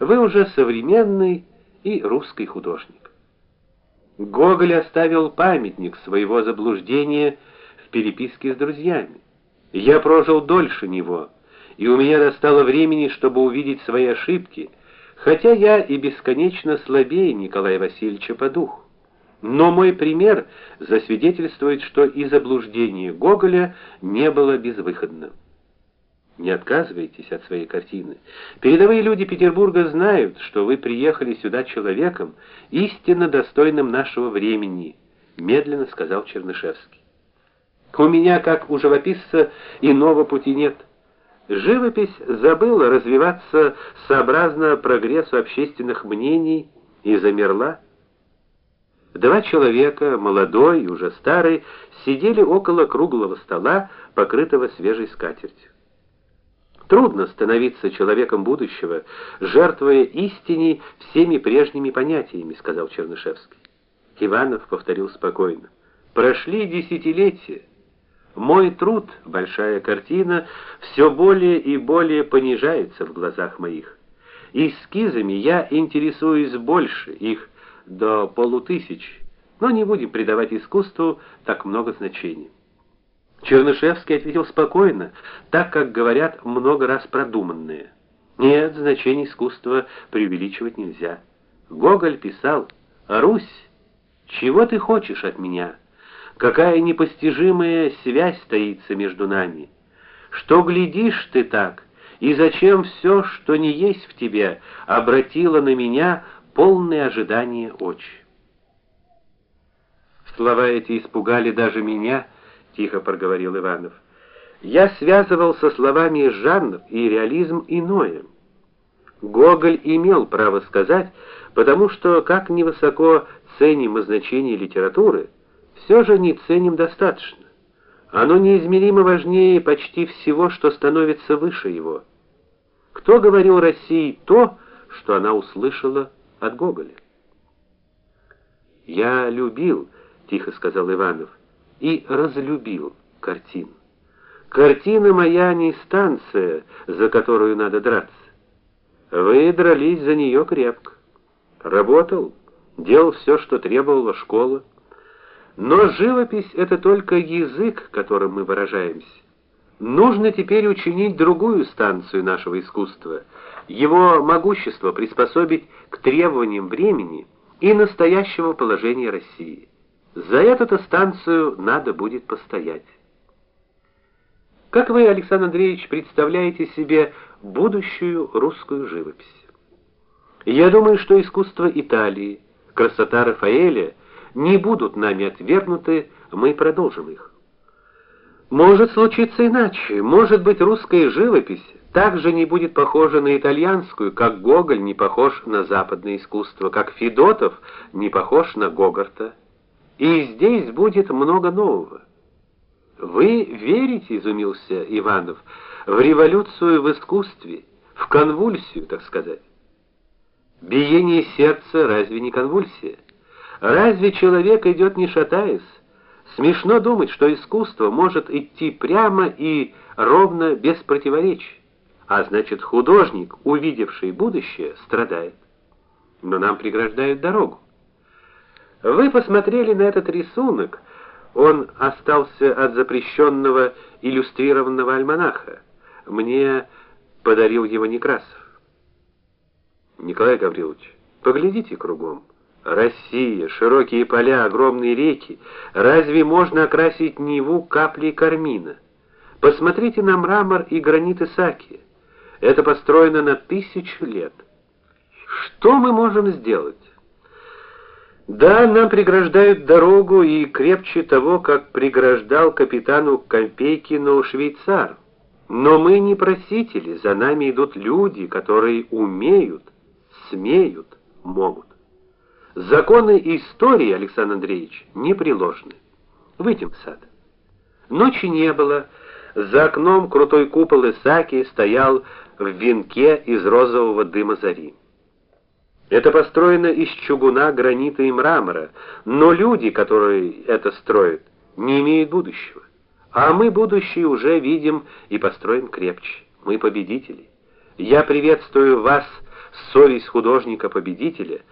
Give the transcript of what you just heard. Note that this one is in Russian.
вы уже современный и русский художник. Гоголь оставил памятник своего заблуждения в переписке с друзьями. Я прожил дольше него, и у меня достало времени, чтобы увидеть свои ошибки, хотя я и бесконечно слабее Николая Васильевича по духу. Но мой пример засвидетельствует, что и заблуждение Гоголя не было безвыходным. Не отказывайтесь от своей картины. Передовые люди Петербурга знают, что вы приехали сюда человеком истинно достойным нашего времени, медленно сказал Чернышевский. У меня, как у живописца, иного пути нет. Живопись забыла развиваться сообразно прогрессу общественных мнений и замерла. Два человека, молодой и уже старый, сидели около круглого стола, покрытого свежей скатертью. Трудно становиться человеком будущего, жертвуя истине всеми прежними понятиями, сказал Чернышевский. Иванов повторил спокойно: "Прошли десятилетия. Мой труд, большая картина, все более и более понижается в глазах моих. Эскизами я интересуюсь больше, их до полутысяч, но не будем придавать искусству так много значения. Чернышевский ответил спокойно, так как говорят много раз продуманные. Нет, значение искусства преувеличивать нельзя. Гоголь писал: "Русь, чего ты хочешь от меня? Какая непостижимая связь стоится между нами? Что глядишь ты так? И зачем все, что не есть в тебе, обратило на меня полное ожидание очи?" Слова эти испугали даже меня тихо проговорил Иванов. Я связывал со словами жанр и реализм иное. Гоголь имел право сказать, потому что как ни высоко ценим мы значение литературы, все же не ценим достаточно. Оно неизмеримо важнее почти всего, что становится выше его. Кто говорил России то, что она услышала от Гоголя? Я любил, тихо сказал Иванов и разлюбил картину. Картина моя не станция, за которую надо драться. Вы дрались за нее крепко. Работал, делал все, что требовала школа. Но живопись это только язык, которым мы выражаемся. Нужно теперь учинить другую станцию нашего искусства, его могущество приспособить к требованиям времени и настоящего положения России. За эту станцию надо будет постоять. Как вы, Александр Андреевич, представляете себе будущую русскую живопись? Я думаю, что искусство Италии, красота Рафаэля не будут нами отвергнуты, мы продолжим их. Может случиться иначе. Может быть, русская живопись также не будет похожа на итальянскую, как Гоголь не похож на западное искусство, как Федотов не похож на Гогарта. И здесь будет много нового. Вы верите, изумился Иванов, в революцию в искусстве, в конвульсию, так сказать? Биение сердца разве не конвульсия? Разве человек идет не шатаясь? Смешно думать, что искусство может идти прямо и ровно без противоречий. А значит, художник, увидевший будущее, страдает. Но нам преграждают дорогу. Вы посмотрели на этот рисунок, он остался от запрещенного иллюстрированного альманаха. Мне подарил его Некрасов. Николай Гаврилович, поглядите кругом. Россия, широкие поля, огромные реки. Разве можно окрасить Неву каплей кармина? Посмотрите на мрамор и гранит Исаакия. Это построено на тысячу лет. Что мы можем сделать? Да, нам преграждают дорогу и крепче того, как преграждал капитану Копейкину швейцар. Но мы не просители, за нами идут люди, которые умеют, смеют, могут. Законы истории, Александр Андреевич, непреложны. Выйдем в сад. Ночи не было. За окном крутой купол Исаки стоял в венке из розового дыма зари. Это построено из чугуна, гранита и мрамора, но люди, которые это строят, не имеют будущего. А мы будущее уже видим и построим крепче. Мы победители. Я приветствую вас совесть художника-победителя